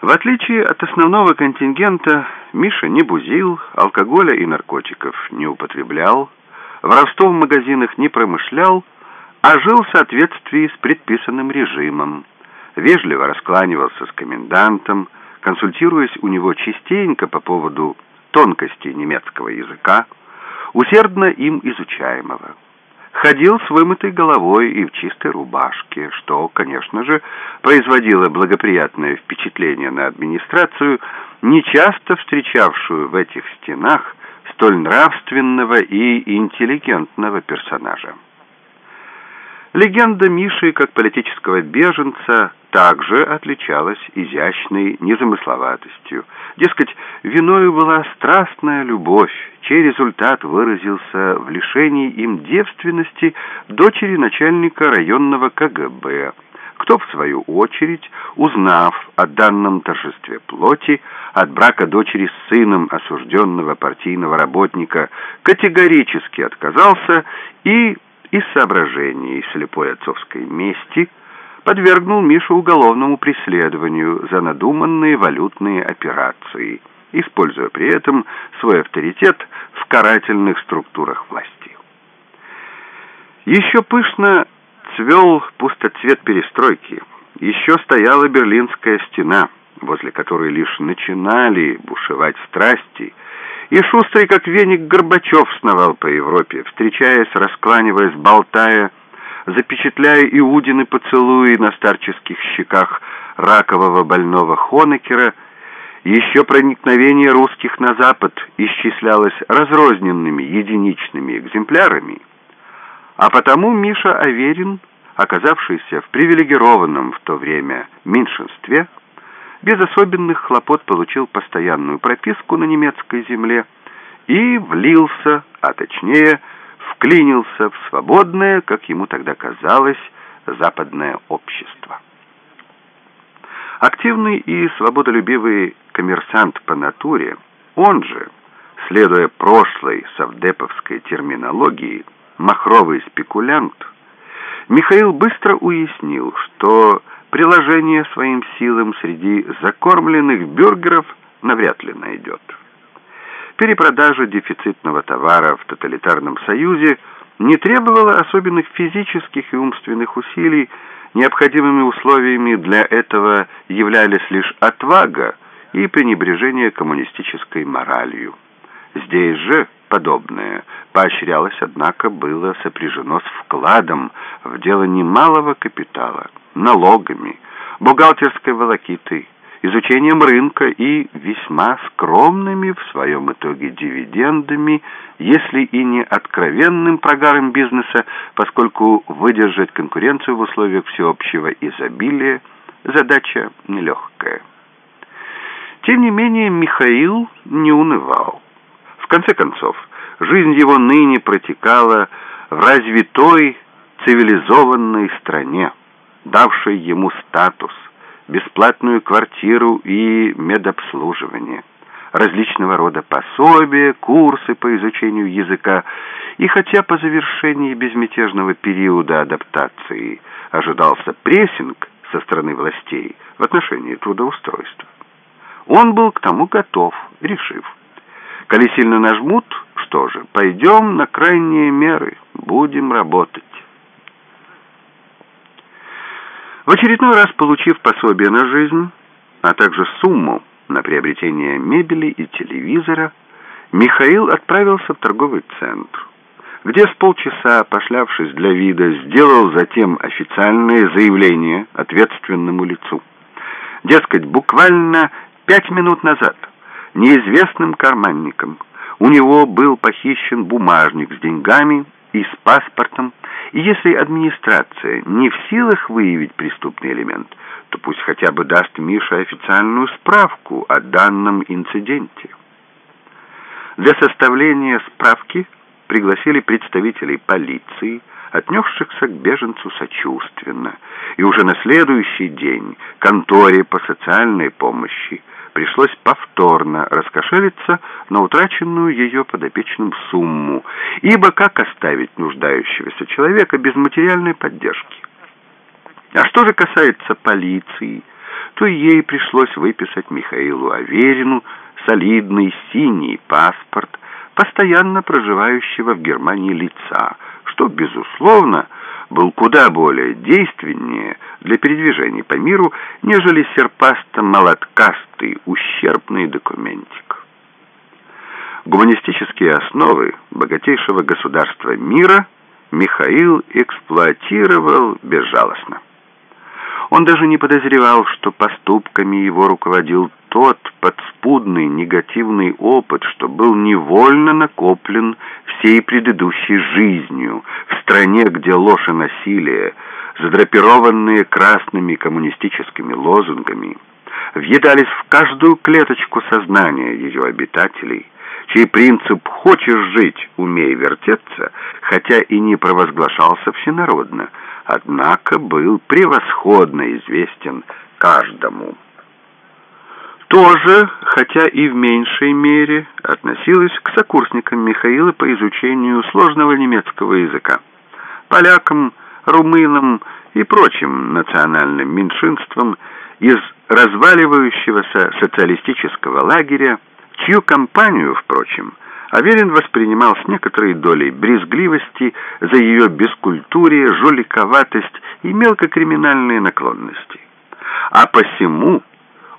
В отличие от основного контингента, Миша не бузил, алкоголя и наркотиков не употреблял, воровство в магазинах не промышлял, а жил в соответствии с предписанным режимом, вежливо раскланивался с комендантом, консультируясь у него частенько по поводу тонкостей немецкого языка, усердно им изучаемого. Ходил с вымытой головой и в чистой рубашке, что, конечно же, производило благоприятное впечатление на администрацию, нечасто встречавшую в этих стенах столь нравственного и интеллигентного персонажа. Легенда Миши как политического беженца также отличалась изящной незамысловатостью. Дескать, виною была страстная любовь, чей результат выразился в лишении им девственности дочери начальника районного КГБ, кто, в свою очередь, узнав о данном торжестве плоти, от брака дочери с сыном осужденного партийного работника, категорически отказался и из соображений слепой отцовской мести подвергнул Мишу уголовному преследованию за надуманные валютные операции, используя при этом свой авторитет в карательных структурах власти. Еще пышно цвел пустоцвет перестройки, еще стояла Берлинская стена, возле которой лишь начинали бушевать страсти – и шустрый, как веник, Горбачев сновал по Европе, встречаясь, раскланиваясь, болтая, запечатляя Иудины поцелуи на старческих щеках ракового больного Хонекера, еще проникновение русских на Запад исчислялось разрозненными единичными экземплярами, а потому Миша Аверин, оказавшийся в привилегированном в то время меньшинстве, без особенных хлопот получил постоянную прописку на немецкой земле и влился, а точнее вклинился в свободное, как ему тогда казалось, западное общество. Активный и свободолюбивый коммерсант по натуре, он же, следуя прошлой совдеповской терминологии, махровый спекулянт, Михаил быстро уяснил, что приложение своим силам среди закормленных бюргеров навряд ли найдет. Перепродажа дефицитного товара в тоталитарном союзе не требовала особенных физических и умственных усилий, необходимыми условиями для этого являлись лишь отвага и пренебрежение коммунистической моралью. Здесь же подобное поощрялось, однако, было сопряжено с вкладом в дело немалого капитала – налогами, бухгалтерской волокитой, изучением рынка и весьма скромными в своем итоге дивидендами, если и не откровенным прогаром бизнеса, поскольку выдержать конкуренцию в условиях всеобщего изобилия задача нелегкая. Тем не менее, Михаил не унывал. В конце концов, жизнь его ныне протекала в развитой цивилизованной стране давшей ему статус, бесплатную квартиру и медобслуживание, различного рода пособия, курсы по изучению языка, и хотя по завершении безмятежного периода адаптации ожидался прессинг со стороны властей в отношении трудоустройства, он был к тому готов, решив, коли сильно нажмут, что же, пойдем на крайние меры, будем работать. В очередной раз получив пособие на жизнь, а также сумму на приобретение мебели и телевизора, Михаил отправился в торговый центр, где с полчаса, пошлявшись для вида, сделал затем официальное заявление ответственному лицу. Дескать, буквально пять минут назад неизвестным карманником у него был похищен бумажник с деньгами и с паспортом, и если администрация не в силах выявить преступный элемент, то пусть хотя бы даст Мише официальную справку о данном инциденте. Для составления справки пригласили представителей полиции, отнесшихся к беженцу сочувственно, и уже на следующий день конторе по социальной помощи пришлось повторно раскошелиться на утраченную ее подопечным сумму, ибо как оставить нуждающегося человека без материальной поддержки? А что же касается полиции, что ей пришлось выписать Михаилу Аверину солидный синий паспорт постоянно проживающего в Германии лица, что, безусловно, был куда более действеннее для передвижений по миру, нежели серпасто-молоткастый ущербный документик. Гуманистические основы богатейшего государства мира Михаил эксплуатировал безжалостно. Он даже не подозревал, что поступками его руководил тот подспудный негативный опыт, что был невольно накоплен всей предыдущей жизнью в стране, где ложь и насилие, задрапированные красными коммунистическими лозунгами, въедались в каждую клеточку сознания ее обитателей, чей принцип «хочешь жить, умей вертеться», хотя и не провозглашался всенародно – однако был превосходно известен каждому. Тоже, хотя и в меньшей мере, относилась к сокурсникам Михаила по изучению сложного немецкого языка. Полякам, румынам и прочим национальным меньшинствам из разваливающегося социалистического лагеря, чью компанию, впрочем, Аверин воспринимал с некоторой долей брезгливости за ее бескультурие, жуликоватость и мелкокриминальные наклонности. А посему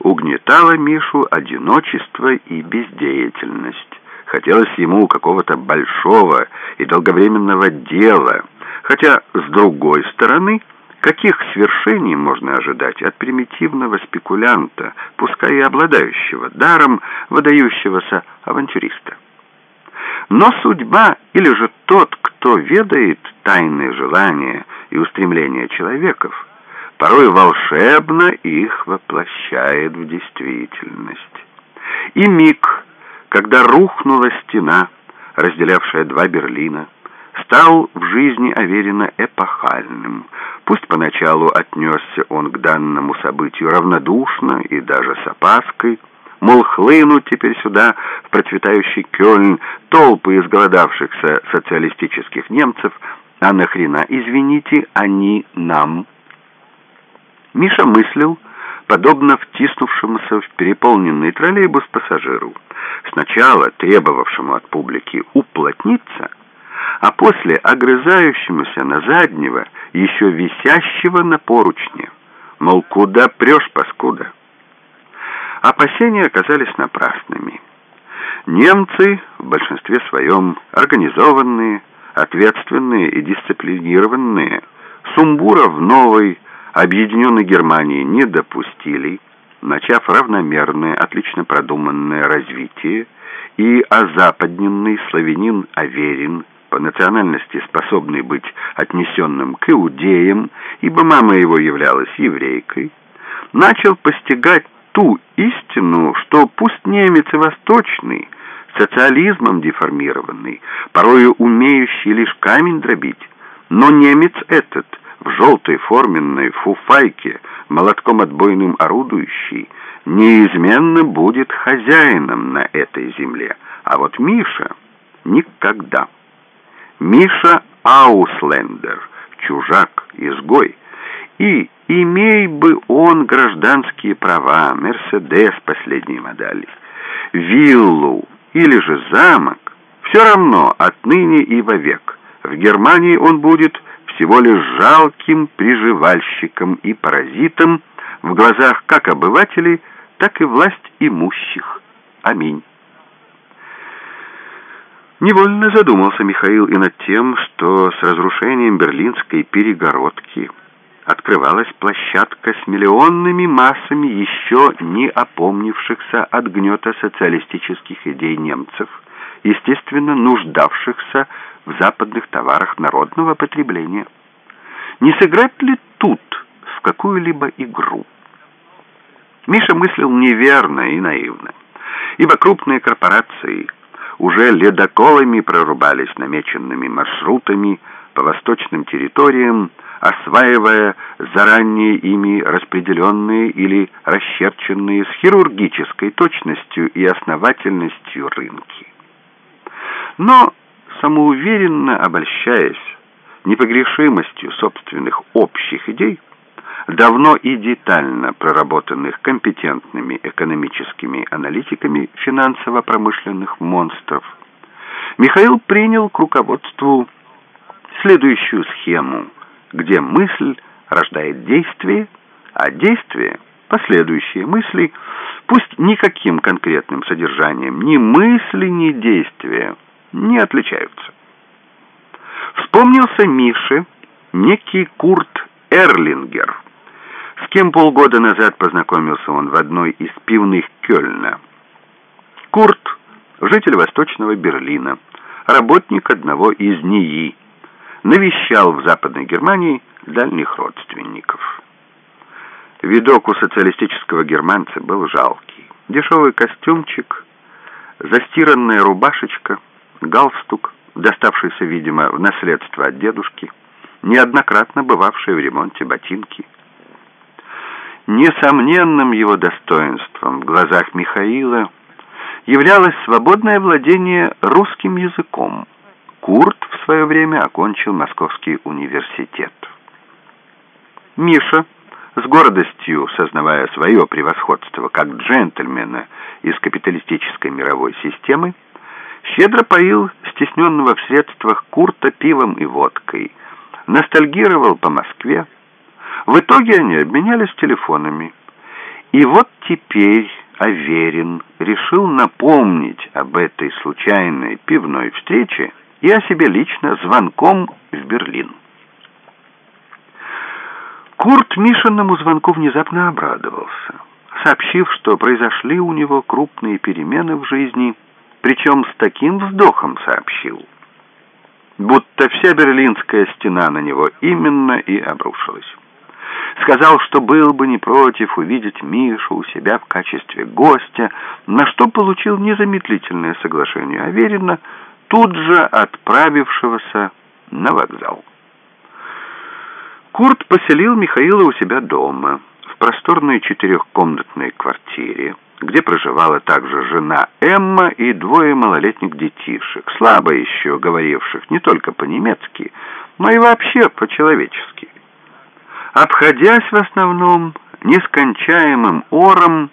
угнетало Мишу одиночество и бездеятельность. Хотелось ему какого-то большого и долговременного дела, хотя, с другой стороны, каких свершений можно ожидать от примитивного спекулянта, пускай и обладающего даром выдающегося авантюриста? Но судьба или же тот, кто ведает тайные желания и устремления человеков, порой волшебно их воплощает в действительность. И миг, когда рухнула стена, разделявшая два Берлина, стал в жизни Аверина эпохальным. Пусть поначалу отнесся он к данному событию равнодушно и даже с опаской, мол, хлынут теперь сюда, в процветающий Кёльн, толпы изголодавшихся социалистических немцев, а нахрена, извините, они нам? Миша мыслил, подобно втиснувшемуся в переполненный троллейбус пассажиру, сначала требовавшему от публики уплотниться, а после огрызающемуся на заднего, еще висящего на поручне. Мол, куда прешь, паскуда? Опасения оказались напрасными. Немцы, в большинстве своем организованные, ответственные и дисциплинированные, сумбура в новой, объединенной Германии не допустили, начав равномерное, отлично продуманное развитие, и озападненный славянин Аверин, по национальности способный быть отнесенным к иудеям, ибо мама его являлась еврейкой, начал постигать ту истину, что пусть немец и восточный, социализмом деформированный, порою умеющий лишь камень дробить, но немец этот, в желтой форменной фуфайке, молотком отбойным орудующий, неизменно будет хозяином на этой земле. А вот Миша никогда. Миша Ауслендер, чужак, изгой, и Имей бы он гражданские права, Мерседес последней модели, виллу или же замок, все равно отныне и вовек. В Германии он будет всего лишь жалким приживальщиком и паразитом в глазах как обывателей, так и власть имущих. Аминь. Невольно задумался Михаил и над тем, что с разрушением берлинской перегородки – открывалась площадка с миллионными массами еще не опомнившихся от гнета социалистических идей немцев, естественно, нуждавшихся в западных товарах народного потребления. Не сыграть ли тут в какую-либо игру? Миша мыслил неверно и наивно, ибо крупные корпорации уже ледоколами прорубались намеченными маршрутами по восточным территориям, осваивая заранее ими распределенные или расчерченные с хирургической точностью и основательностью рынки. Но, самоуверенно обольщаясь непогрешимостью собственных общих идей, давно и детально проработанных компетентными экономическими аналитиками финансово-промышленных монстров, Михаил принял к руководству следующую схему, где мысль рождает действие, а действие — последующие мысли, пусть никаким конкретным содержанием ни мысли, ни действия не отличаются. Вспомнился Мише некий Курт Эрлингер, с кем полгода назад познакомился он в одной из пивных Кёльна. Курт — житель Восточного Берлина, работник одного из НИИ, навещал в Западной Германии дальних родственников. Видок у социалистического германца был жалкий. Дешевый костюмчик, застиранная рубашечка, галстук, доставшийся, видимо, в наследство от дедушки, неоднократно бывавшие в ремонте ботинки. Несомненным его достоинством в глазах Михаила являлось свободное владение русским языком. Курт в свое время окончил Московский университет. Миша, с гордостью сознавая свое превосходство как джентльмена из капиталистической мировой системы, щедро поил стесненного в средствах Курта пивом и водкой, ностальгировал по Москве. В итоге они обменялись телефонами. И вот теперь Аверин решил напомнить об этой случайной пивной встрече и о себе лично звонком в Берлин. Курт Мишиному звонку внезапно обрадовался, сообщив, что произошли у него крупные перемены в жизни, причем с таким вздохом сообщил, будто вся Берлинская стена на него именно и обрушилась. Сказал, что был бы не против увидеть Мишу у себя в качестве гостя, на что получил незамедлительное соглашение Аверина, тут же отправившегося на вокзал. Курт поселил Михаила у себя дома, в просторной четырехкомнатной квартире, где проживала также жена Эмма и двое малолетних детишек, слабо еще говоривших не только по-немецки, но и вообще по-человечески. Обходясь в основном нескончаемым ором,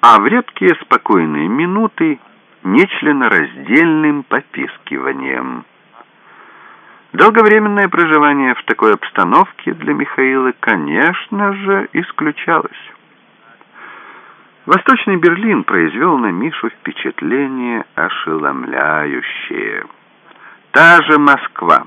а в редкие спокойные минуты нечленораздельным попискиванием – Долговременное проживание в такой обстановке для Михаила, конечно же, исключалось. Восточный Берлин произвел на Мишу впечатление ошеломляющее. Та же Москва.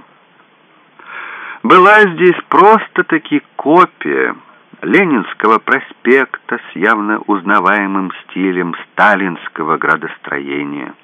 Была здесь просто-таки копия Ленинского проспекта с явно узнаваемым стилем сталинского градостроения –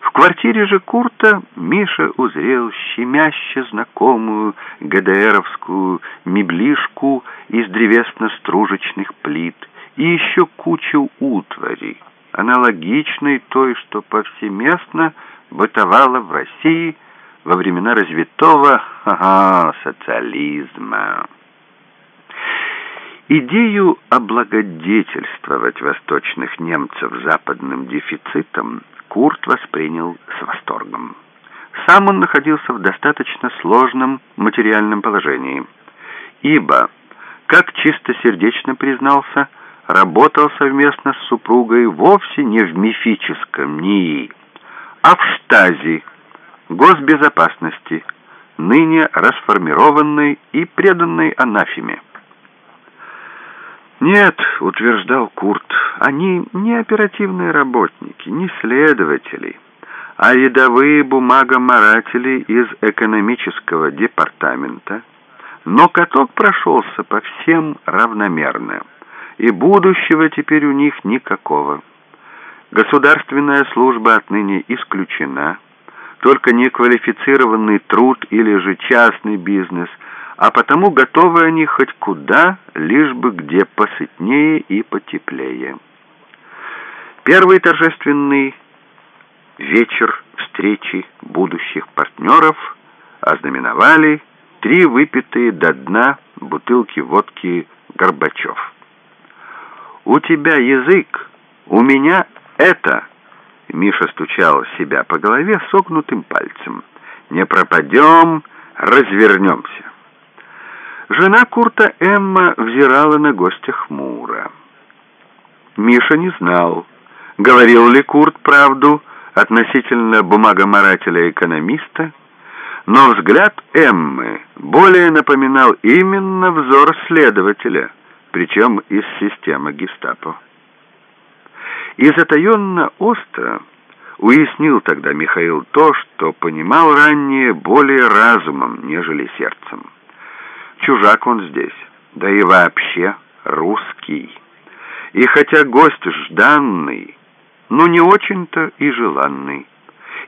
в квартире же Курта Миша узрел щемяще знакомую ГДРовскую меблишку из древесно-стружечных плит и еще кучу утвари, аналогичной той, что повсеместно бытовала в России во времена развитого ага, социализма. Идею облагодетельствовать восточных немцев западным дефицитом Курт воспринял с восторгом. Сам он находился в достаточно сложном материальном положении, ибо, как чистосердечно признался, работал совместно с супругой вовсе не в мифическом НИИ, а в штази, госбезопасности, ныне расформированной и преданной анафеме. «Нет», — утверждал Курт, — «они не оперативные работники, не следователи, а рядовые бумагоморатели из экономического департамента. Но каток прошелся по всем равномерно, и будущего теперь у них никакого. Государственная служба отныне исключена, только неквалифицированный труд или же частный бизнес — а потому готовы они хоть куда, лишь бы где посытнее и потеплее. Первый торжественный вечер встречи будущих партнеров ознаменовали три выпитые до дна бутылки водки Горбачев. «У тебя язык, у меня это!» Миша стучал себя по голове согнутым пальцем. «Не пропадем, развернемся!» Жена Курта Эмма взирала на гостя хмуро. Миша не знал, говорил ли Курт правду относительно бумагоморателя-экономиста, но взгляд Эммы более напоминал именно взор следователя, причем из системы гестапо. И затаенно остро уяснил тогда Михаил то, что понимал ранее более разумом, нежели сердцем. Чужак он здесь, да и вообще русский. И хотя гость жданный, но не очень-то и желанный,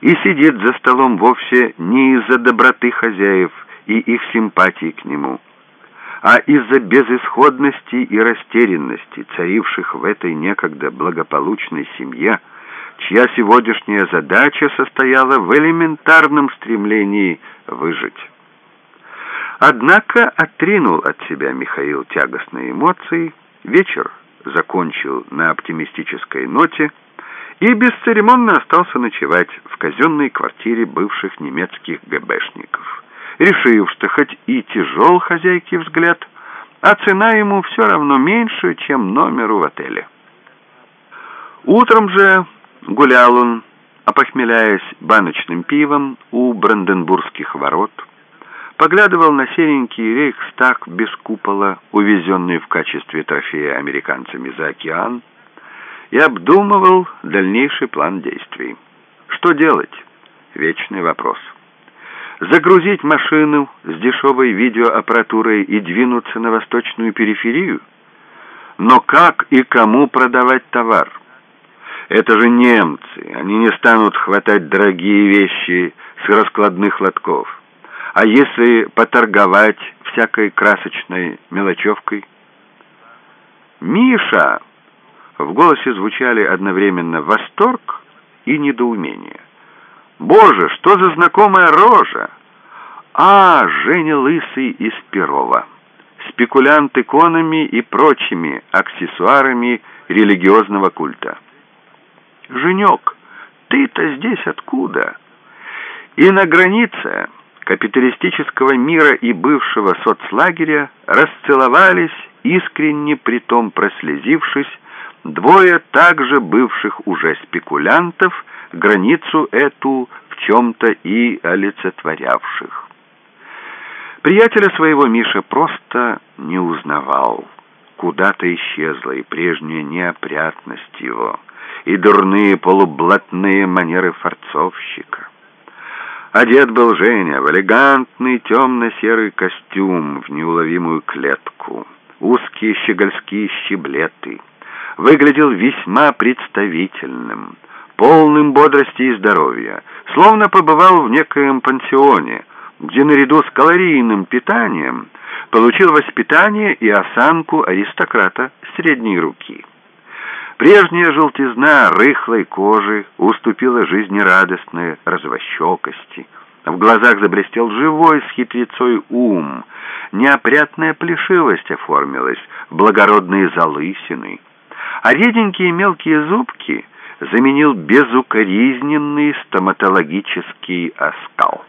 и сидит за столом вовсе не из-за доброты хозяев и их симпатии к нему, а из-за безысходности и растерянности, царивших в этой некогда благополучной семье, чья сегодняшняя задача состояла в элементарном стремлении выжить. Однако отринул от себя Михаил тягостные эмоции, вечер закончил на оптимистической ноте и бесцеремонно остался ночевать в казенной квартире бывших немецких ГБшников, решив, что хоть и тяжел хозяйки взгляд, а цена ему все равно меньше, чем номеру в отеле. Утром же гулял он, опохмеляясь баночным пивом у Бранденбургских ворот, поглядывал на серенький рейхстаг без купола, увезенный в качестве трофея американцами за океан, и обдумывал дальнейший план действий. Что делать? Вечный вопрос. Загрузить машину с дешевой видеоаппаратурой и двинуться на восточную периферию? Но как и кому продавать товар? Это же немцы, они не станут хватать дорогие вещи с раскладных лотков. А если поторговать всякой красочной мелочевкой? «Миша!» В голосе звучали одновременно восторг и недоумение. «Боже, что за знакомая рожа!» «А, Женя Лысый из Перова, спекулянт иконами и прочими аксессуарами религиозного культа». «Женек, ты-то здесь откуда?» И на границе капиталистического мира и бывшего соцлагеря расцеловались, искренне притом прослезившись, двое также бывших уже спекулянтов, границу эту в чем-то и олицетворявших. Приятеля своего Миша просто не узнавал. Куда-то исчезла и прежняя неопрятность его, и дурные полублатные манеры форцовщика. Одет был Женя в элегантный темно-серый костюм в неуловимую клетку, узкие щегольские щеблеты. Выглядел весьма представительным, полным бодрости и здоровья, словно побывал в некоем пансионе, где наряду с калорийным питанием получил воспитание и осанку аристократа средней руки. Прежняя желтизна рыхлой кожи уступила жизнерадостной развощекости. В глазах заблестел живой с хитрецой ум. Неопрятная плешивость оформилась благородные залысины. А реденькие мелкие зубки заменил безукоризненный стоматологический оскал.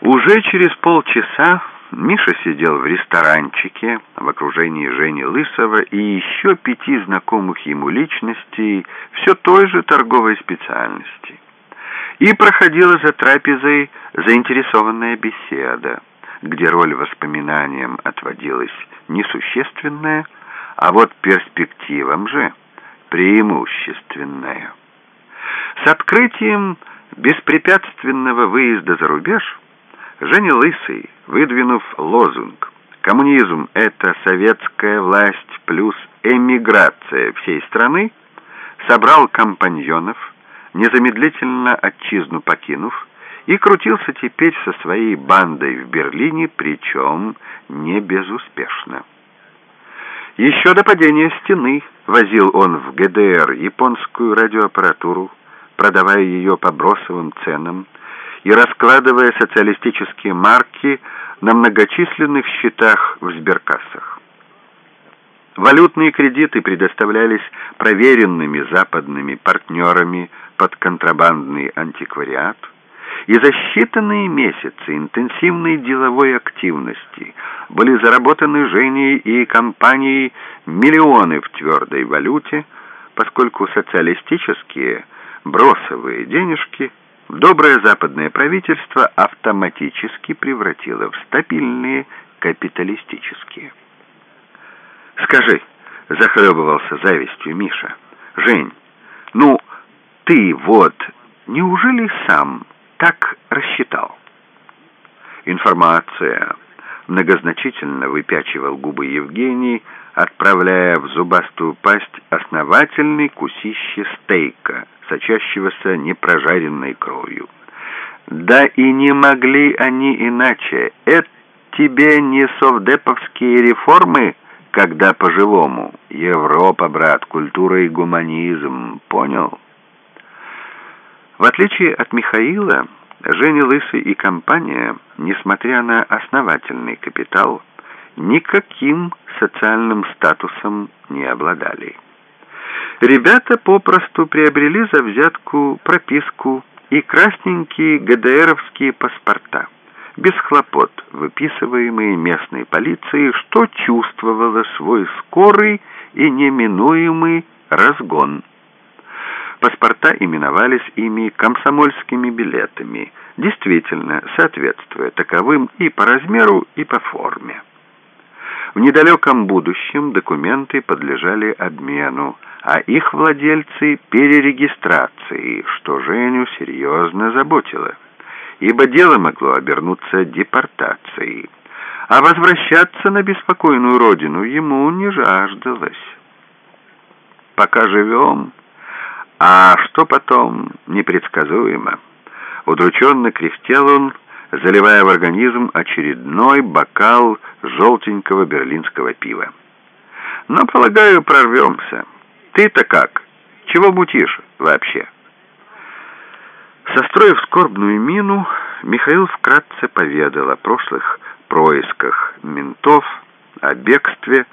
Уже через полчаса Миша сидел в ресторанчике в окружении Жени Лысова и еще пяти знакомых ему личностей все той же торговой специальности. И проходила за трапезой заинтересованная беседа, где роль воспоминаниям отводилась несущественная, а вот перспективам же преимущественная. С открытием беспрепятственного выезда за рубеж Женя Лысый, выдвинув лозунг «Коммунизм – это советская власть плюс эмиграция всей страны», собрал компаньонов, незамедлительно отчизну покинув, и крутился теперь со своей бандой в Берлине, причем не безуспешно. Еще до падения стены возил он в ГДР японскую радиоаппаратуру, продавая ее по бросовым ценам, и раскладывая социалистические марки на многочисленных счетах в сберкассах. Валютные кредиты предоставлялись проверенными западными партнерами под контрабандный антиквариат, И за считанные месяцы интенсивной деловой активности были заработаны Женей и компанией миллионы в твердой валюте, поскольку социалистические бросовые денежки доброе западное правительство автоматически превратило в стабильные капиталистические. «Скажи», — захлебывался завистью Миша, — «Жень, ну, ты вот, неужели сам так рассчитал?» Информация. Многозначительно выпячивал губы Евгений, отправляя в зубастую пасть основательный кусище стейка, сочащегося непрожаренной кровью. Да и не могли они иначе. Это тебе не совдеповские реформы, когда по-живому. Европа, брат, культура и гуманизм. Понял? В отличие от Михаила, Женя Лысый и компания, несмотря на основательный капитал, никаким социальным статусом не обладали. Ребята попросту приобрели за взятку прописку и красненькие ГДРовские паспорта, без хлопот выписываемые местной полицией, что чувствовало свой скорый и неминуемый разгон. Паспорта именовались ими комсомольскими билетами, действительно соответствуя таковым и по размеру, и по форме. В недалеком будущем документы подлежали обмену, а их владельцы – перерегистрации, что Женю серьезно заботило, ибо дело могло обернуться депортацией, а возвращаться на беспокойную родину ему не жаждалось. Пока живем, а что потом, непредсказуемо. Удрученно кряхтел он, заливая в организм очередной бокал желтенького берлинского пива. Но, полагаю, прорвемся. Ты-то как? Чего мутишь вообще?» Состроив скорбную мину, Михаил вкратце поведал о прошлых происках ментов, о бегстве,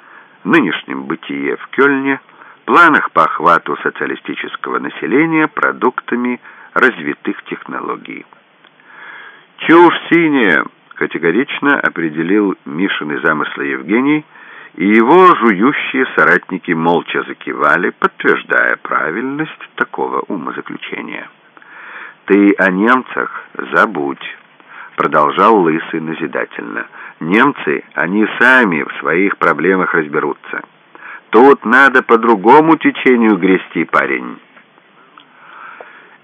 нынешнем бытие в Кёльне, планах по охвату социалистического населения продуктами развитых технологий. «Чушь синяя!» — категорично определил Мишины замыслы Евгений — и его жующие соратники молча закивали, подтверждая правильность такого умозаключения. «Ты о немцах забудь», — продолжал Лысый назидательно. «Немцы, они сами в своих проблемах разберутся. Тут надо по другому течению грести, парень».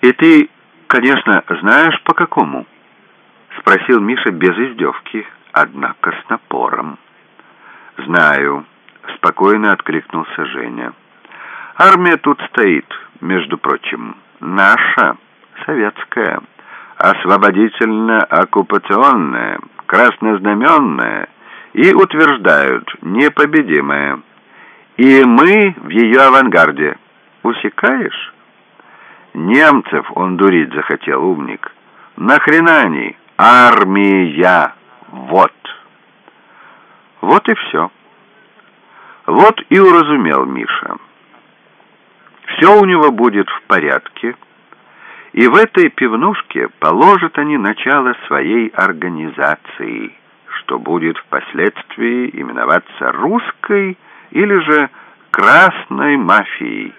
«И ты, конечно, знаешь, по какому?» — спросил Миша без издевки, однако с напором. «Знаю», — спокойно откликнулся Женя. «Армия тут стоит, между прочим. Наша, советская, освободительно-оккупационная, краснознаменная и утверждают непобедимая. И мы в ее авангарде. Усекаешь?» Немцев он дурить захотел, умник. Нахрена они? Армия! Вот! Вот и все. Вот и уразумел Миша. Все у него будет в порядке, и в этой пивнушке положат они начало своей организации, что будет впоследствии именоваться русской или же красной мафией.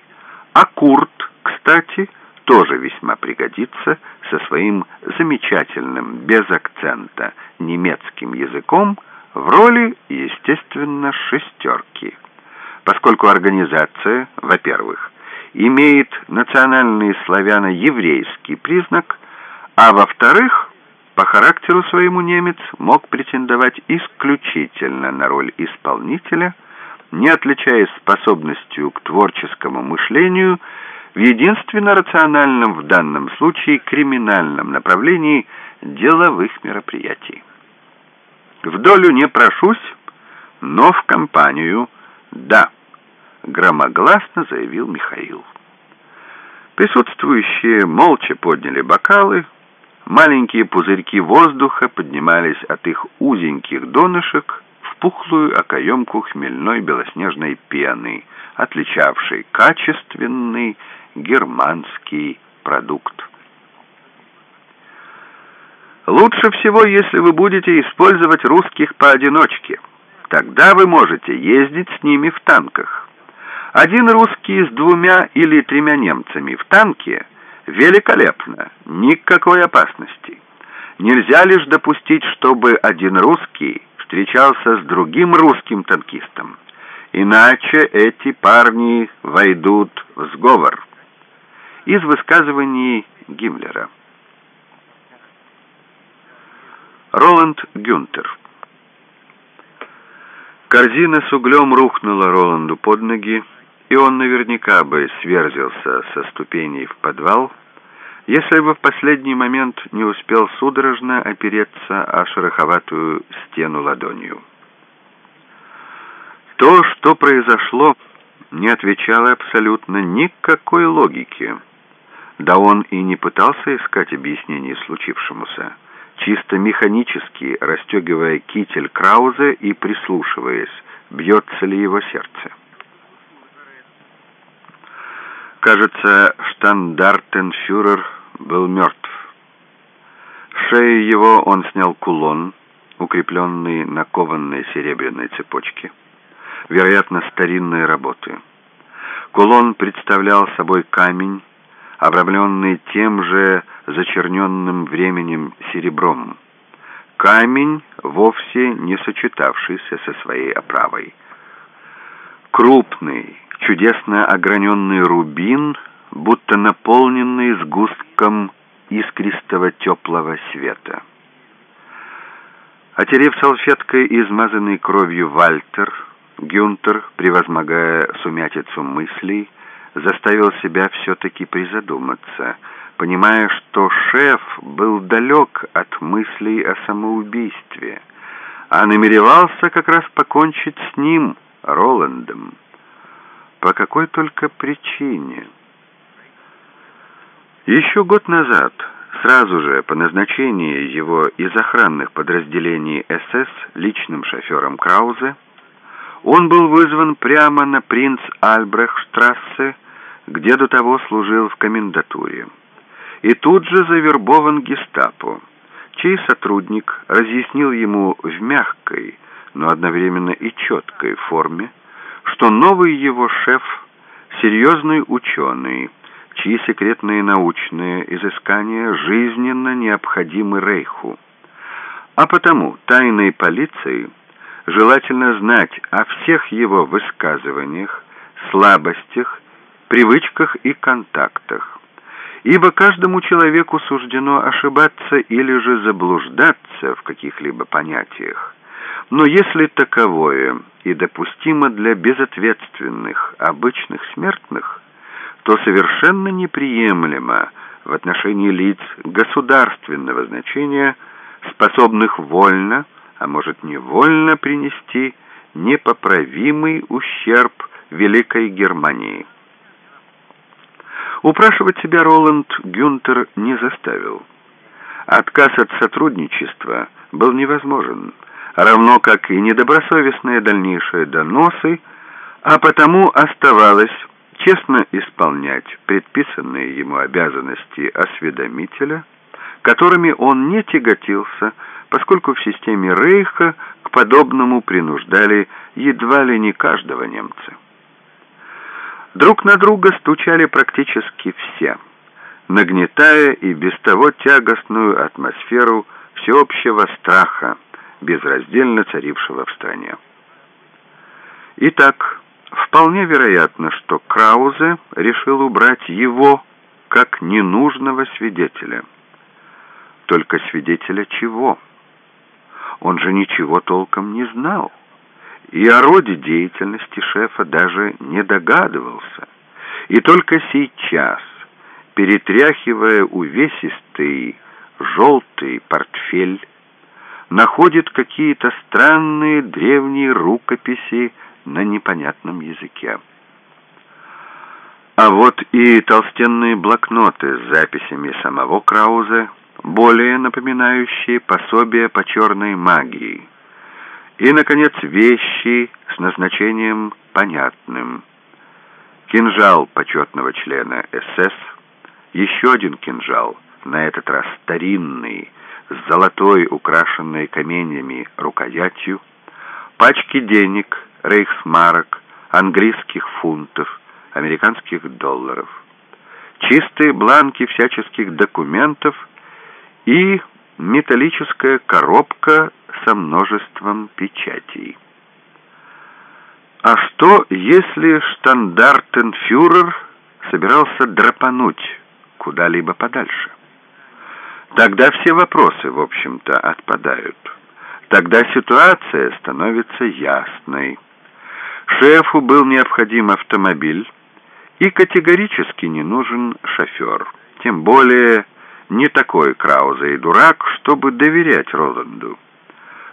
А Курт, кстати, тоже весьма пригодится со своим замечательным, без акцента, немецким языком, в роли, естественно, шестерки, поскольку организация, во-первых, имеет национальный славяно-еврейский признак, а во-вторых, по характеру своему немец мог претендовать исключительно на роль исполнителя, не отличаясь способностью к творческому мышлению в единственно рациональном в данном случае криминальном направлении деловых мероприятий. В долю не прошусь, но в компанию «да», громогласно заявил Михаил. Присутствующие молча подняли бокалы, маленькие пузырьки воздуха поднимались от их узеньких донышек в пухлую окоемку хмельной белоснежной пены, отличавшей качественный германский продукт. Лучше всего, если вы будете использовать русских поодиночке. Тогда вы можете ездить с ними в танках. Один русский с двумя или тремя немцами в танке великолепно, никакой опасности. Нельзя лишь допустить, чтобы один русский встречался с другим русским танкистом. Иначе эти парни войдут в сговор. Из высказываний Гиммлера. Роланд Гюнтер Корзина с углем рухнула Роланду под ноги, и он наверняка бы сверзился со ступеней в подвал, если бы в последний момент не успел судорожно опереться о шероховатую стену ладонью. То, что произошло, не отвечало абсолютно никакой логике. Да он и не пытался искать объяснение случившемуся, чисто механически расстегивая китель Краузе и прислушиваясь, бьется ли его сердце. Кажется, штандартенфюрер был мертв. С шеи его он снял кулон, укрепленный на кованной серебряной цепочке вероятно, старинной работы. Кулон представлял собой камень, обрамленный тем же зачерненным временем серебром. Камень, вовсе не сочетавшийся со своей оправой. Крупный, чудесно ограненный рубин, будто наполненный сгустком искристого теплого света. Отерев салфеткой измазанный кровью Вальтер, Гюнтер, превозмогая сумятицу мыслей, заставил себя все-таки призадуматься, понимая, что шеф был далек от мыслей о самоубийстве, а намеревался как раз покончить с ним, Роландом. По какой только причине? Еще год назад, сразу же по назначении его из охранных подразделений СС личным шофером Краузе, он был вызван прямо на принц Альбрехштрассе, где до того служил в комендатуре. И тут же завербован гестапо, чей сотрудник разъяснил ему в мягкой, но одновременно и четкой форме, что новый его шеф — серьезный ученый, чьи секретные научные изыскания жизненно необходимы Рейху. А потому тайной полиции — желательно знать о всех его высказываниях, слабостях, привычках и контактах. Ибо каждому человеку суждено ошибаться или же заблуждаться в каких-либо понятиях. Но если таковое и допустимо для безответственных, обычных смертных, то совершенно неприемлемо в отношении лиц государственного значения, способных вольно, а может невольно принести непоправимый ущерб Великой Германии. Упрашивать себя Роланд Гюнтер не заставил. Отказ от сотрудничества был невозможен, равно как и недобросовестные дальнейшие доносы, а потому оставалось честно исполнять предписанные ему обязанности осведомителя, которыми он не тяготился, поскольку в системе Рейха к подобному принуждали едва ли не каждого немца. Друг на друга стучали практически все, нагнетая и без того тягостную атмосферу всеобщего страха, безраздельно царившего в стране. Итак, вполне вероятно, что Краузе решил убрать его как ненужного свидетеля. Только свидетеля чего? Он же ничего толком не знал. И о роде деятельности шефа даже не догадывался. И только сейчас, перетряхивая увесистый желтый портфель, находит какие-то странные древние рукописи на непонятном языке. А вот и толстенные блокноты с записями самого Краузе более напоминающие пособия по черной магии. И, наконец, вещи с назначением понятным. Кинжал почетного члена СС, еще один кинжал, на этот раз старинный, с золотой, украшенной каменьями рукоятью, пачки денег, рейхсмарок, английских фунтов, американских долларов, чистые бланки всяческих документов и металлическая коробка со множеством печатей. А что, если штандартенфюрер собирался драпануть куда-либо подальше? Тогда все вопросы, в общем-то, отпадают. Тогда ситуация становится ясной. Шефу был необходим автомобиль, и категорически не нужен шофер. Тем более не такой Краузе и дурак, чтобы доверять Роланду.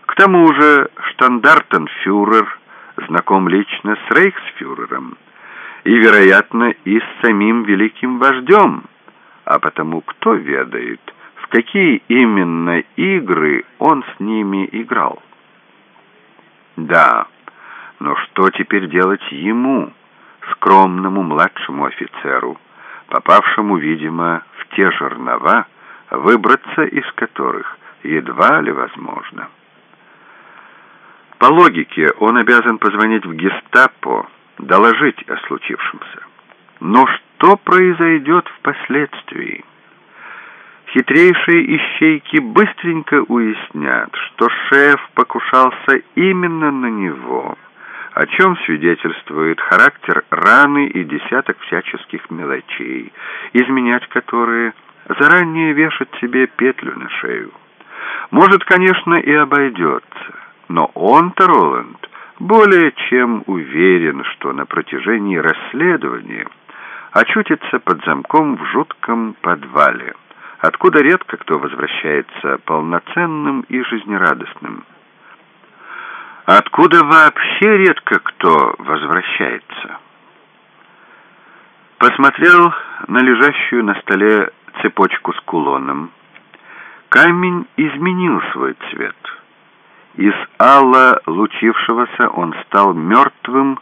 К тому же штандартенфюрер знаком лично с рейхсфюрером и, вероятно, и с самим великим вождем, а потому кто ведает, в какие именно игры он с ними играл. Да, но что теперь делать ему, скромному младшему офицеру, попавшему, видимо, в те жернова, выбраться из которых едва ли возможно. По логике, он обязан позвонить в гестапо, доложить о случившемся. Но что произойдет впоследствии? Хитрейшие ищейки быстренько уяснят, что шеф покушался именно на него, о чем свидетельствует характер раны и десяток всяческих мелочей, изменять которые заранее вешать себе петлю на шею. Может, конечно, и обойдется, но он-то, Роланд, более чем уверен, что на протяжении расследования очутится под замком в жутком подвале, откуда редко кто возвращается полноценным и жизнерадостным. Откуда вообще редко кто возвращается? Посмотрел на лежащую на столе цепочку с кулоном. Камень изменил свой цвет. Из алла лучившегося он стал мертвым,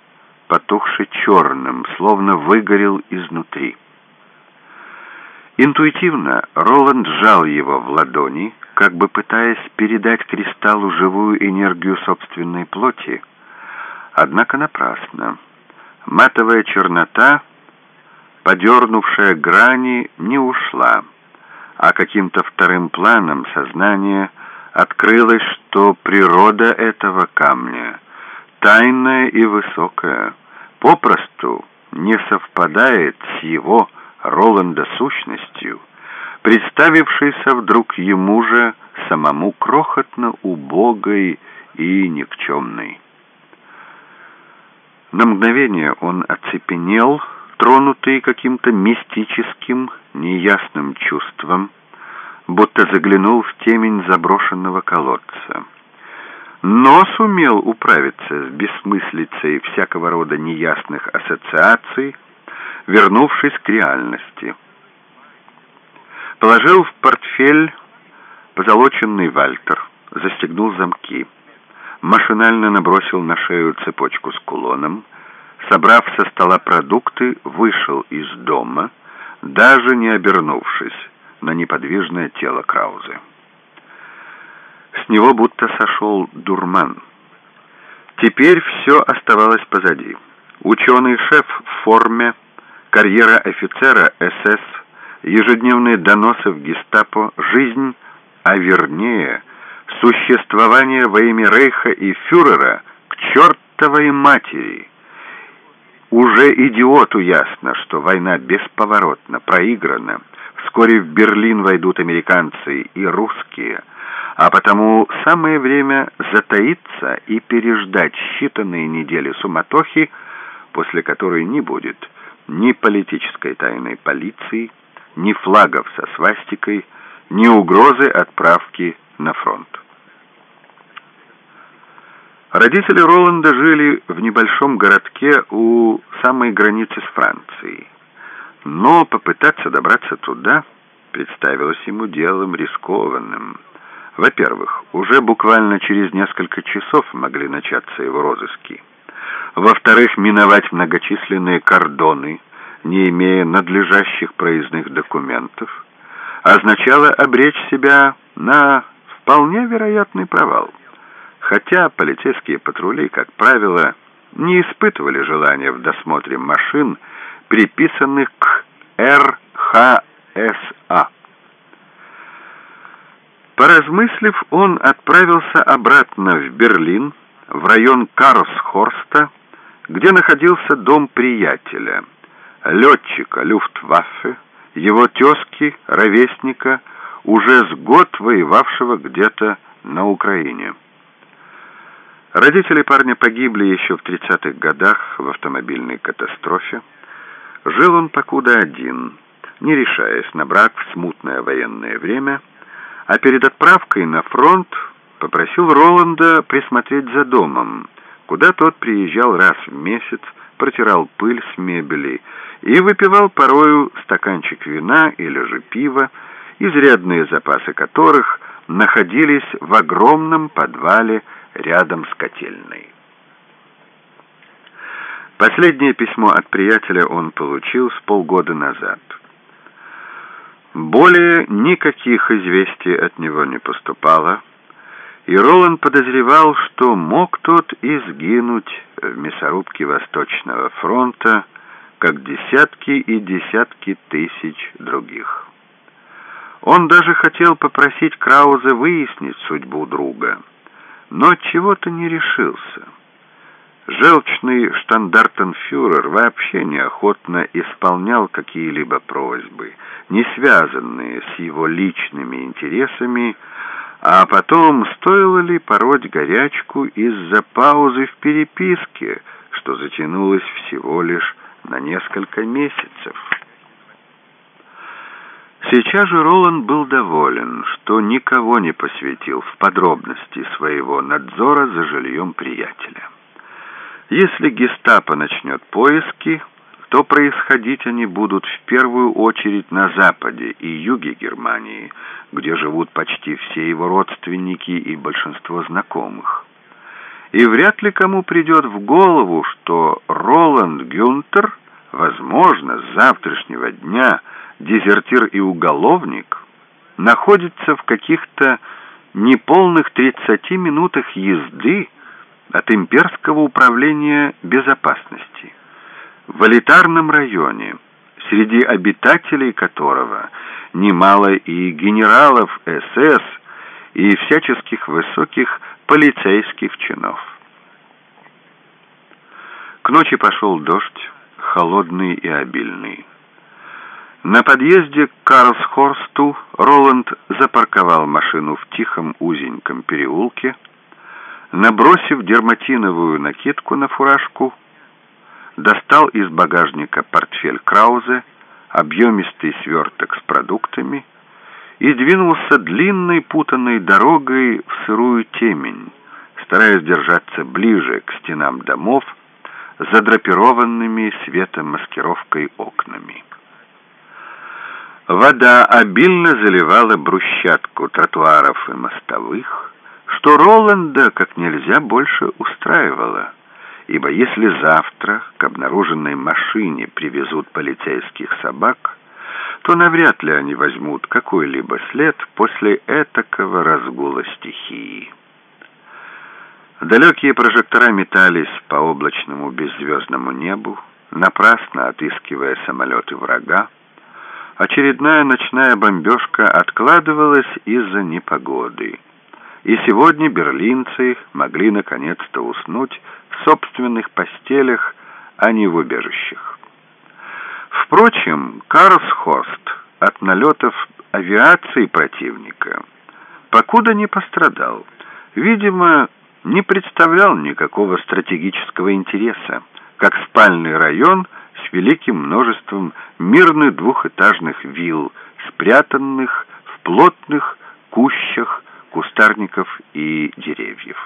потухше черным, словно выгорел изнутри. Интуитивно Роланд сжал его в ладони, как бы пытаясь передать кристаллу живую энергию собственной плоти. Однако напрасно. Матовая чернота, подернувшая грани, не ушла, а каким-то вторым планом сознание открылось, что природа этого камня тайная и высокая, попросту не совпадает с его Роланда сущностью, представившейся вдруг ему же самому крохотно убогой и никчемной. На мгновение он оцепенел, тронутый каким-то мистическим, неясным чувством, будто заглянул в темень заброшенного колодца. Но сумел управиться с бессмыслицей всякого рода неясных ассоциаций, вернувшись к реальности. Положил в портфель позолоченный вальтер, застегнул замки, машинально набросил на шею цепочку с кулоном, собрав со стола продукты, вышел из дома, даже не обернувшись на неподвижное тело Краузе. С него будто сошел дурман. Теперь все оставалось позади. Ученый-шеф в форме, карьера офицера СС, ежедневные доносы в гестапо, жизнь, а вернее, существование во имя Рейха и фюрера к чертовой матери. Уже идиоту ясно, что война бесповоротно проиграна. Вскоре в Берлин войдут американцы и русские, а потому самое время затаиться и переждать считанные недели суматохи, после которой не будет ни политической тайной полиции, ни флагов со свастикой, ни угрозы отправки на фронт. Родители Роланда жили в небольшом городке у самой границы с Францией. Но попытаться добраться туда представилось ему делом рискованным. Во-первых, уже буквально через несколько часов могли начаться его розыски. Во-вторых, миновать многочисленные кордоны, не имея надлежащих проездных документов. означало обречь себя на вполне вероятный провал. Хотя полицейские патрули, как правило, не испытывали желания в досмотре машин, приписанных к РХСА. Поразмыслив, он отправился обратно в Берлин, в район Карлсхорста, где находился дом приятеля, летчика Люфтваффе, его тезки, ровесника, уже с год воевавшего где-то на Украине. Родители парня погибли еще в 30-х годах в автомобильной катастрофе. Жил он покуда один, не решаясь на брак в смутное военное время, а перед отправкой на фронт попросил Роланда присмотреть за домом, куда тот приезжал раз в месяц, протирал пыль с мебели и выпивал порою стаканчик вина или же пива, изрядные запасы которых находились в огромном подвале рядом с котельной. Последнее письмо от приятеля он получил с полгода назад. Более никаких известий от него не поступало, и Роланд подозревал, что мог тот и сгинуть в мясорубке Восточного фронта, как десятки и десятки тысяч других. Он даже хотел попросить Краузе выяснить судьбу друга, но чего-то не решился. Желчный штандартенфюрер вообще неохотно исполнял какие-либо просьбы, не связанные с его личными интересами, а потом, стоило ли пороть горячку из-за паузы в переписке, что затянулось всего лишь на несколько месяцев. Сейчас же Роланд был доволен, что никого не посвятил в подробности своего надзора за жильем приятеля. Если гестапо начнет поиски, то происходить они будут в первую очередь на западе и юге Германии, где живут почти все его родственники и большинство знакомых. И вряд ли кому придет в голову, что Роланд Гюнтер, возможно, с завтрашнего дня дезертир и уголовник, находится в каких-то неполных 30 минутах езды от имперского управления безопасности в элитарном районе, среди обитателей которого немало и генералов СС, и всяческих высоких полицейских чинов. К ночи пошел дождь, холодный и обильный. На подъезде к Карлсхорсту Роланд запарковал машину в тихом узеньком переулке, набросив дерматиновую накидку на фуражку, достал из багажника портфель Краузе, объемистый сверток с продуктами и двинулся длинной путанной дорогой в сырую темень, стараясь держаться ближе к стенам домов, задрапированными светомаскировкой окнами. Вода обильно заливала брусчатку тротуаров и мостовых, что Роланда как нельзя больше устраивало ибо если завтра к обнаруженной машине привезут полицейских собак, то навряд ли они возьмут какой-либо след после этакого разгула стихии. Далекие прожектора метались по облачному беззвездному небу, напрасно отыскивая самолеты врага. Очередная ночная бомбежка откладывалась из-за непогоды. И сегодня берлинцы могли наконец-то уснуть собственных постелях, а не в убежищах. Впрочем, Карлсхорст от налетов авиации противника покуда не пострадал. Видимо, не представлял никакого стратегического интереса, как спальный район с великим множеством мирных двухэтажных вилл, спрятанных в плотных кущах кустарников и деревьев.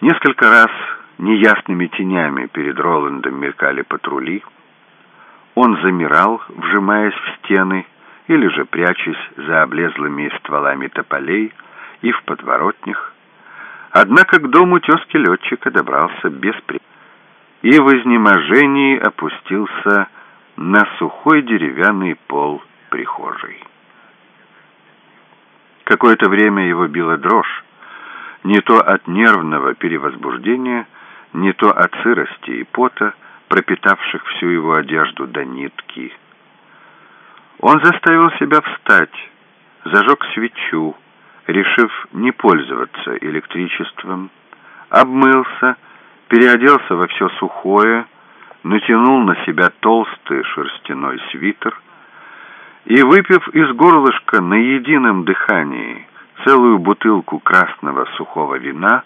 Несколько раз неясными тенями перед Роландом мелькали патрули. Он замирал, вжимаясь в стены, или же прячась за облезлыми стволами тополей и в подворотнях. Однако к дому тезки летчика добрался без при... и в изнеможении опустился на сухой деревянный пол прихожей. Какое-то время его била дрожь, не то от нервного перевозбуждения, не то от сырости и пота, пропитавших всю его одежду до нитки. Он заставил себя встать, зажег свечу, решив не пользоваться электричеством, обмылся, переоделся во все сухое, натянул на себя толстый шерстяной свитер и, выпив из горлышка на едином дыхании целую бутылку красного сухого вина,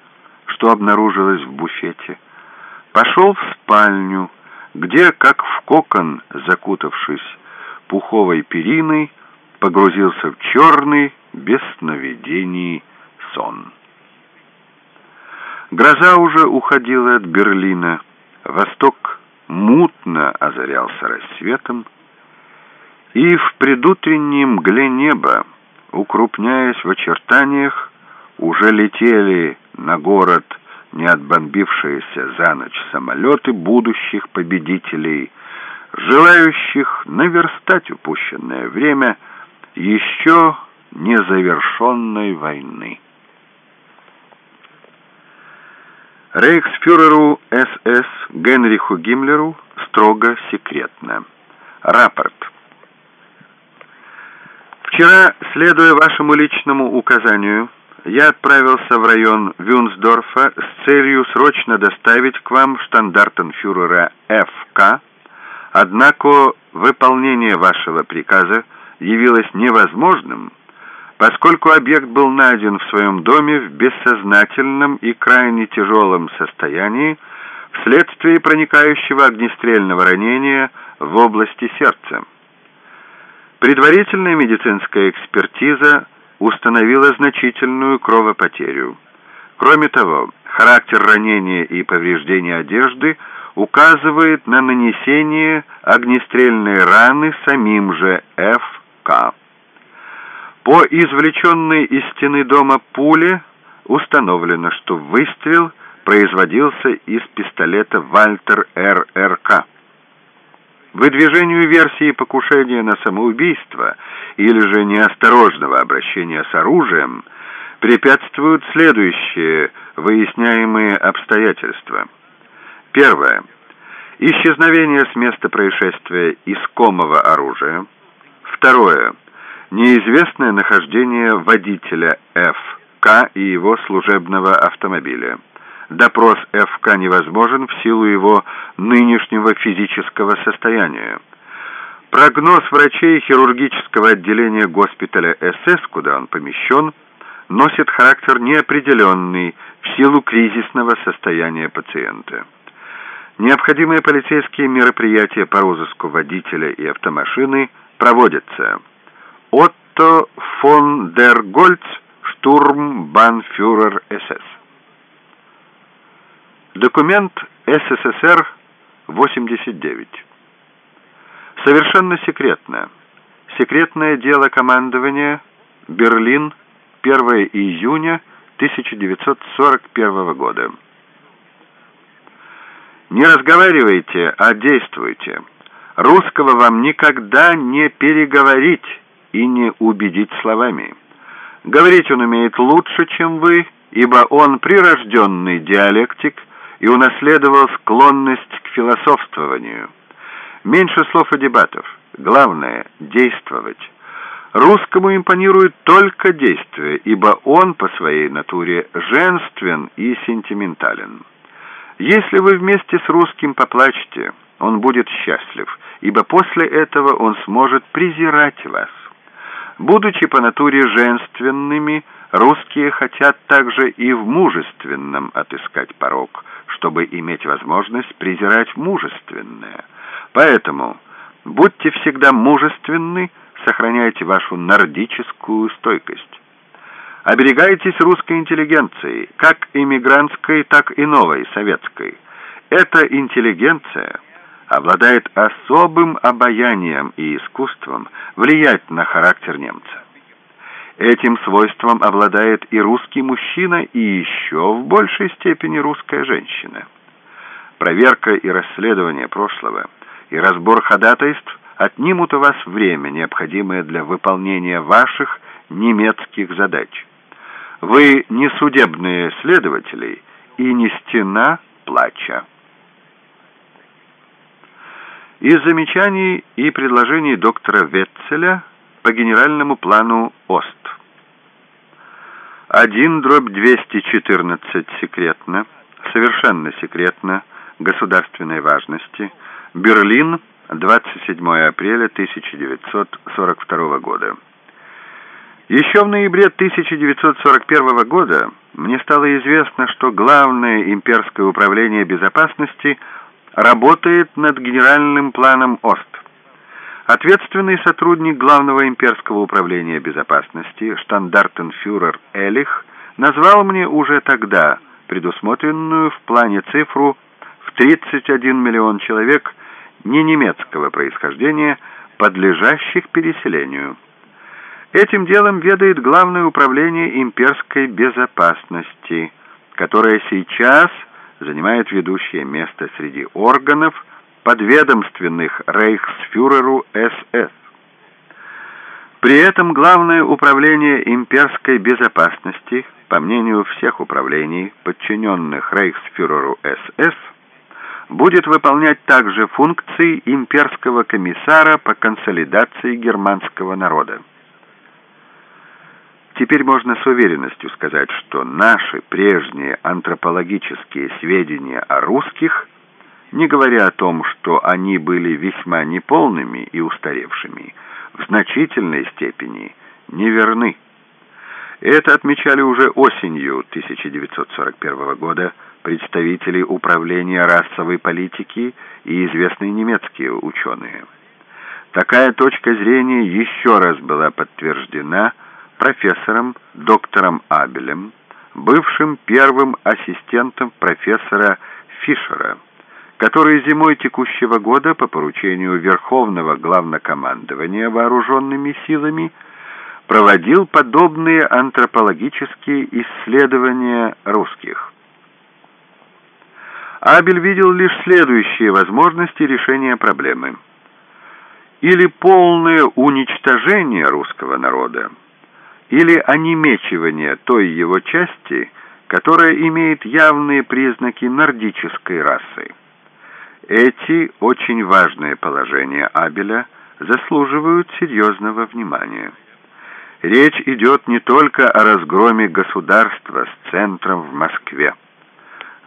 что обнаружилось в буфете, пошел в спальню, где, как в кокон, закутавшись пуховой периной, погрузился в черный, без сновидений, сон. Гроза уже уходила от Берлина, восток мутно озарялся рассветом, и в предутренней мгле неба, укрупняясь в очертаниях, уже летели на город не отбомбившиеся за ночь самолеты будущих победителей, желающих наверстать упущенное время еще незавершенной войны. Рейхсфюреру СС Генриху Гиммлеру строго секретно. Рапорт. Вчера, следуя вашему личному указанию, я отправился в район Вюнсдорфа с целью срочно доставить к вам штандартенфюрера ФК, однако выполнение вашего приказа явилось невозможным, поскольку объект был найден в своем доме в бессознательном и крайне тяжелом состоянии вследствие проникающего огнестрельного ранения в области сердца. Предварительная медицинская экспертиза установила значительную кровопотерю. Кроме того, характер ранения и повреждения одежды указывает на нанесение огнестрельной раны самим же Ф.К. По извлеченной из стены дома пуле установлено, что выстрел производился из пистолета «Вальтер РРК». Выдвижению версии покушения на самоубийство или же неосторожного обращения с оружием препятствуют следующие выясняемые обстоятельства. Первое. Исчезновение с места происшествия искомого оружия. Второе. Неизвестное нахождение водителя Ф.К. и его служебного автомобиля. Допрос ФК невозможен в силу его нынешнего физического состояния. Прогноз врачей хирургического отделения госпиталя СС, куда он помещен, носит характер неопределенный в силу кризисного состояния пациента. Необходимые полицейские мероприятия по розыску водителя и автомашины проводятся. Отто фон дер Гольц, штурмбанфюрер СС. Документ СССР 89. Совершенно секретно. Секретное дело командования. Берлин. 1 июня 1941 года. Не разговаривайте, а действуйте. Русского вам никогда не переговорить и не убедить словами. Говорить он умеет лучше, чем вы, ибо он прирожденный диалектик – и унаследовал склонность к философствованию. Меньше слов и дебатов. Главное — действовать. Русскому импонирует только действие, ибо он по своей натуре женствен и сентиментален. Если вы вместе с русским поплачете, он будет счастлив, ибо после этого он сможет презирать вас. Будучи по натуре женственными, русские хотят также и в мужественном отыскать порог, чтобы иметь возможность презирать мужественное. Поэтому будьте всегда мужественны, сохраняйте вашу нордическую стойкость. Оберегайтесь русской интеллигенции, как иммигрантской, так и новой, советской. Эта интеллигенция обладает особым обаянием и искусством влиять на характер немца. Этим свойством обладает и русский мужчина, и еще в большей степени русская женщина. Проверка и расследование прошлого и разбор ходатайств отнимут у вас время, необходимое для выполнения ваших немецких задач. Вы не судебные следователи и не стена плача. Из замечаний и предложений доктора Ветцеля по генеральному плану ОСТ. 1 дробь 214 секретно, совершенно секретно, государственной важности, Берлин, 27 апреля 1942 года. Еще в ноябре 1941 года мне стало известно, что Главное имперское управление безопасности работает над генеральным планом ОСТ. Ответственный сотрудник Главного имперского управления безопасности, штандартенфюрер Элих, назвал мне уже тогда предусмотренную в плане цифру в 31 миллион человек не немецкого происхождения, подлежащих переселению. Этим делом ведает Главное управление имперской безопасности, которое сейчас занимает ведущее место среди органов, подведомственных рейхсфюреру СС. При этом Главное управление имперской безопасности, по мнению всех управлений, подчиненных рейхсфюреру СС, будет выполнять также функции имперского комиссара по консолидации германского народа. Теперь можно с уверенностью сказать, что наши прежние антропологические сведения о русских, не говоря о том, что они были весьма неполными и устаревшими, в значительной степени неверны. Это отмечали уже осенью 1941 года представители управления расовой политики и известные немецкие ученые. Такая точка зрения еще раз была подтверждена профессором доктором Абелем, бывшим первым ассистентом профессора Фишера, который зимой текущего года по поручению Верховного Главнокомандования Вооруженными силами проводил подобные антропологические исследования русских. Абель видел лишь следующие возможности решения проблемы. Или полное уничтожение русского народа, или онемечивание той его части, которая имеет явные признаки нордической расы. Эти очень важные положения Абеля заслуживают серьезного внимания. Речь идет не только о разгроме государства с центром в Москве.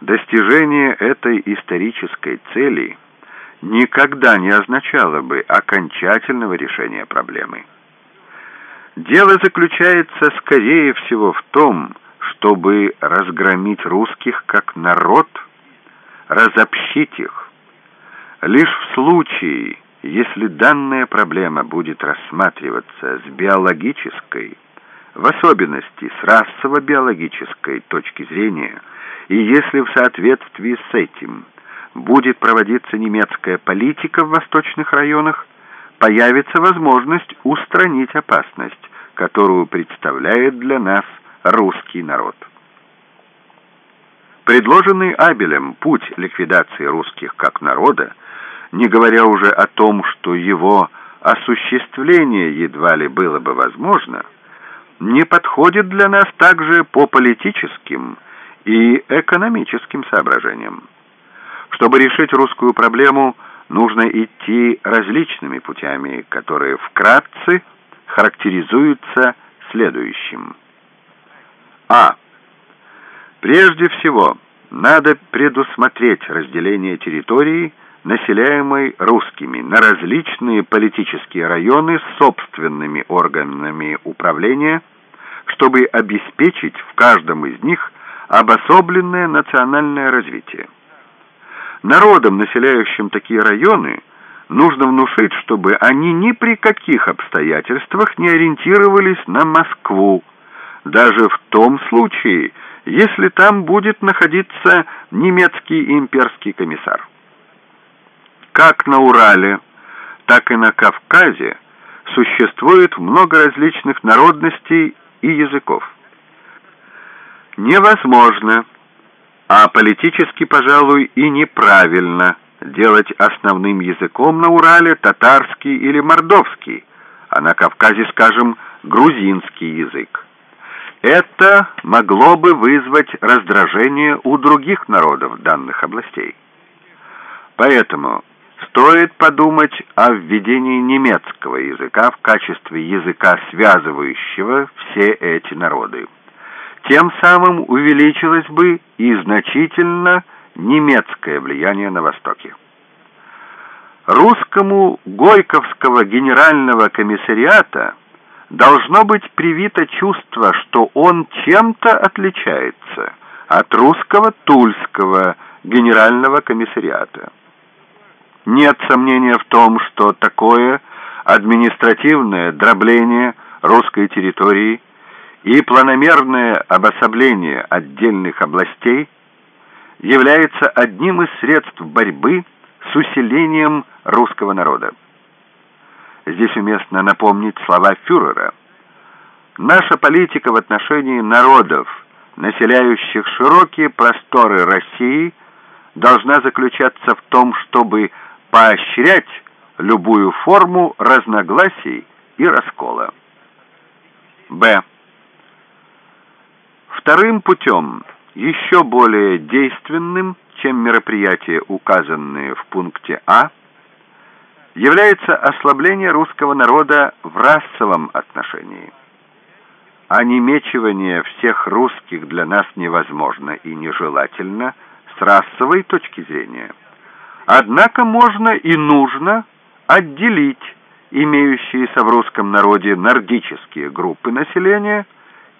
Достижение этой исторической цели никогда не означало бы окончательного решения проблемы. Дело заключается, скорее всего, в том, чтобы разгромить русских как народ, разобщить их. Лишь в случае, если данная проблема будет рассматриваться с биологической, в особенности с расово-биологической точки зрения, и если в соответствии с этим будет проводиться немецкая политика в восточных районах, появится возможность устранить опасность, которую представляет для нас русский народ. Предложенный Абелем путь ликвидации русских как народа, не говоря уже о том, что его осуществление едва ли было бы возможно, не подходит для нас также по политическим и экономическим соображениям. Чтобы решить русскую проблему, нужно идти различными путями, которые вкратце характеризуются следующим. А. Прежде всего, надо предусмотреть разделение территории, населяемой русскими, на различные политические районы с собственными органами управления, чтобы обеспечить в каждом из них обособленное национальное развитие. Народам, населяющим такие районы, нужно внушить, чтобы они ни при каких обстоятельствах не ориентировались на Москву, даже в том случае, если там будет находиться немецкий имперский комиссар. Как на Урале, так и на Кавказе существует много различных народностей и языков. Невозможно а политически, пожалуй, и неправильно делать основным языком на Урале татарский или мордовский, а на Кавказе, скажем, грузинский язык. Это могло бы вызвать раздражение у других народов данных областей. Поэтому стоит подумать о введении немецкого языка в качестве языка, связывающего все эти народы. Тем самым увеличилось бы и значительно немецкое влияние на Востоке. Русскому Горьковского генерального комиссариата должно быть привито чувство, что он чем-то отличается от русского Тульского генерального комиссариата. Нет сомнения в том, что такое административное дробление русской территории и планомерное обособление отдельных областей является одним из средств борьбы с усилением русского народа. Здесь уместно напомнить слова фюрера. «Наша политика в отношении народов, населяющих широкие просторы России, должна заключаться в том, чтобы поощрять любую форму разногласий и раскола». Б. Вторым путем, еще более действенным, чем мероприятия, указанные в пункте А, является ослабление русского народа в расовом отношении. Онемечивание всех русских для нас невозможно и нежелательно с расовой точки зрения. Однако можно и нужно отделить имеющиеся в русском народе нордические группы населения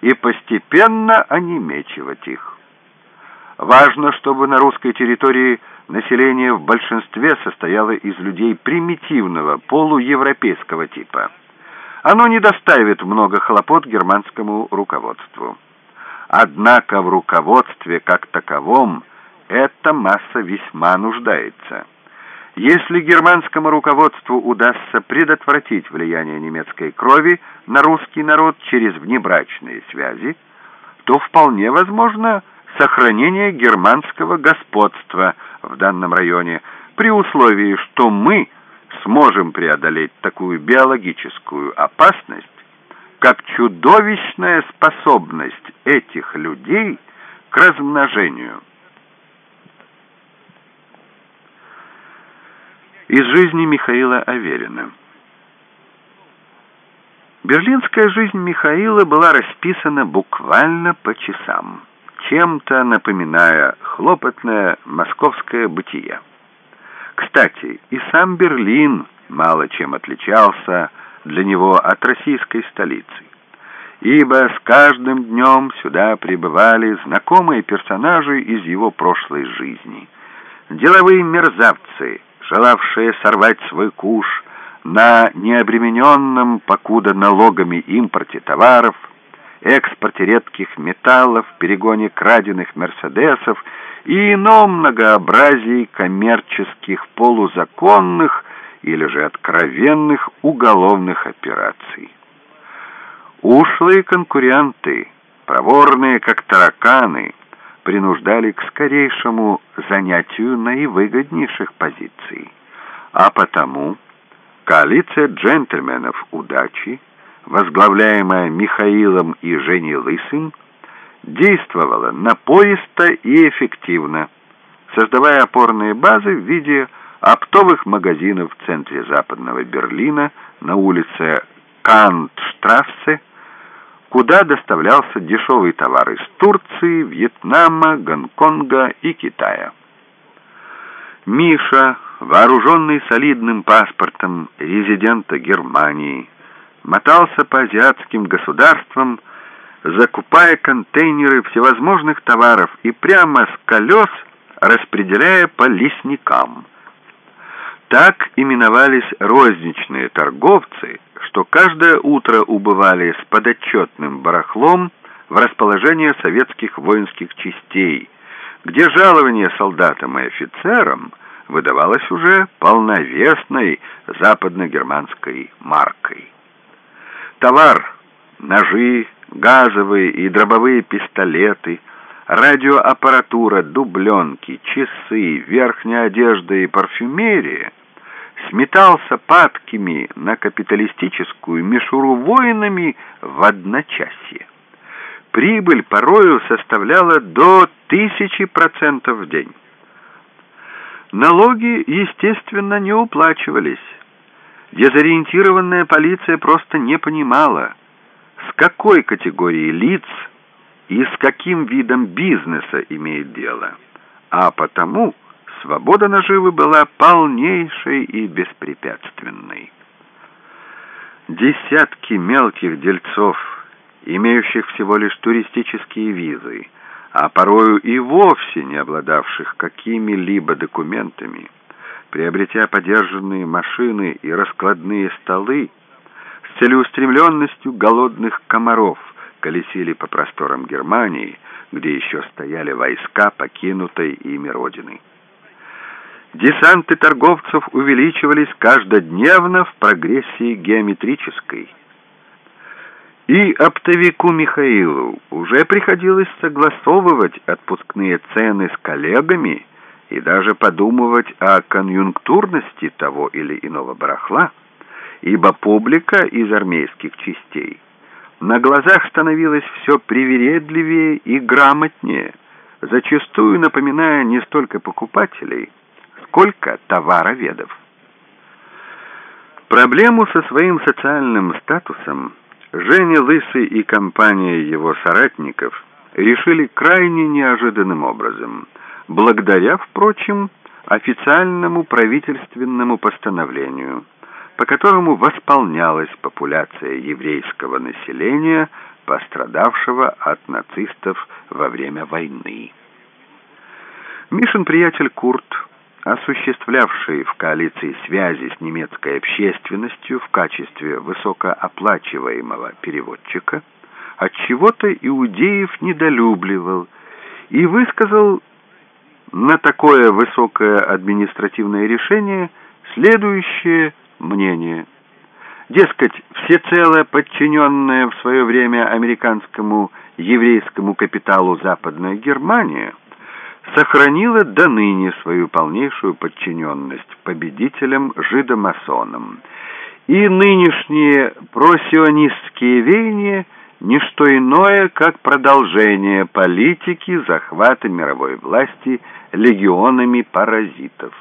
и постепенно онемечивать их. Важно, чтобы на русской территории население в большинстве состояло из людей примитивного, полуевропейского типа. Оно не доставит много хлопот германскому руководству. Однако в руководстве как таковом эта масса весьма нуждается. Если германскому руководству удастся предотвратить влияние немецкой крови на русский народ через внебрачные связи, то вполне возможно сохранение германского господства в данном районе, при условии, что мы сможем преодолеть такую биологическую опасность, как чудовищная способность этих людей к размножению. Из жизни Михаила Аверина. Берлинская жизнь Михаила была расписана буквально по часам, чем-то напоминая хлопотное московское бытие. Кстати, и сам Берлин мало чем отличался для него от российской столицы, ибо с каждым днем сюда прибывали знакомые персонажи из его прошлой жизни, деловые мерзавцы – желавшие сорвать свой куш на необремененном, покуда налогами импорте товаров, экспорте редких металлов, перегоне краденных «Мерседесов» и ином многообразии коммерческих полузаконных или же откровенных уголовных операций. Ушлые конкуренты, проворные как тараканы – принуждали к скорейшему занятию наивыгоднейших позиций. А потому коалиция джентльменов удачи, возглавляемая Михаилом и Женей Лысым, действовала напористо и эффективно, создавая опорные базы в виде оптовых магазинов в центре западного Берлина на улице Кантштрассе, куда доставлялся дешевый товар из Турции, Вьетнама, Гонконга и Китая. Миша, вооруженный солидным паспортом резидента Германии, мотался по азиатским государствам, закупая контейнеры всевозможных товаров и прямо с колес распределяя по лесникам. Так именовались розничные торговцы – что каждое утро убывали с подотчетным барахлом в расположение советских воинских частей, где жалование солдатам и офицерам выдавалось уже полновесной западно-германской маркой. Товар, ножи, газовые и дробовые пистолеты, радиоаппаратура, дубленки, часы, верхняя одежда и парфюмерия сметался падкими на капиталистическую мишуру воинами в одночасье. Прибыль порою составляла до тысячи процентов в день. Налоги, естественно, не уплачивались. Дезориентированная полиция просто не понимала, с какой категорией лиц и с каким видом бизнеса имеет дело, а потому свобода наживы была полнейшей и беспрепятственной. Десятки мелких дельцов, имеющих всего лишь туристические визы, а порою и вовсе не обладавших какими-либо документами, приобретя подержанные машины и раскладные столы, с целеустремленностью голодных комаров колесили по просторам Германии, где еще стояли войска покинутой ими родины. Десанты торговцев увеличивались каждодневно в прогрессии геометрической. И оптовику Михаилу уже приходилось согласовывать отпускные цены с коллегами и даже подумывать о конъюнктурности того или иного барахла, ибо публика из армейских частей на глазах становилась все привередливее и грамотнее, зачастую напоминая не столько покупателей, сколько товароведов. Проблему со своим социальным статусом Женя Лысый и компания его соратников решили крайне неожиданным образом, благодаря, впрочем, официальному правительственному постановлению, по которому восполнялась популяция еврейского населения, пострадавшего от нацистов во время войны. Мишин приятель Курт осуществлявший в коалиции связи с немецкой общественностью в качестве высокооплачиваемого переводчика, от чего то иудеев недолюбливал и высказал на такое высокое административное решение следующее мнение. Дескать, всецело подчиненная в свое время американскому еврейскому капиталу Западная Германия – сохранила до ныне свою полнейшую подчиненность победителям-жидомасонам, и нынешние просионистские веяния – не что иное, как продолжение политики захвата мировой власти легионами паразитов.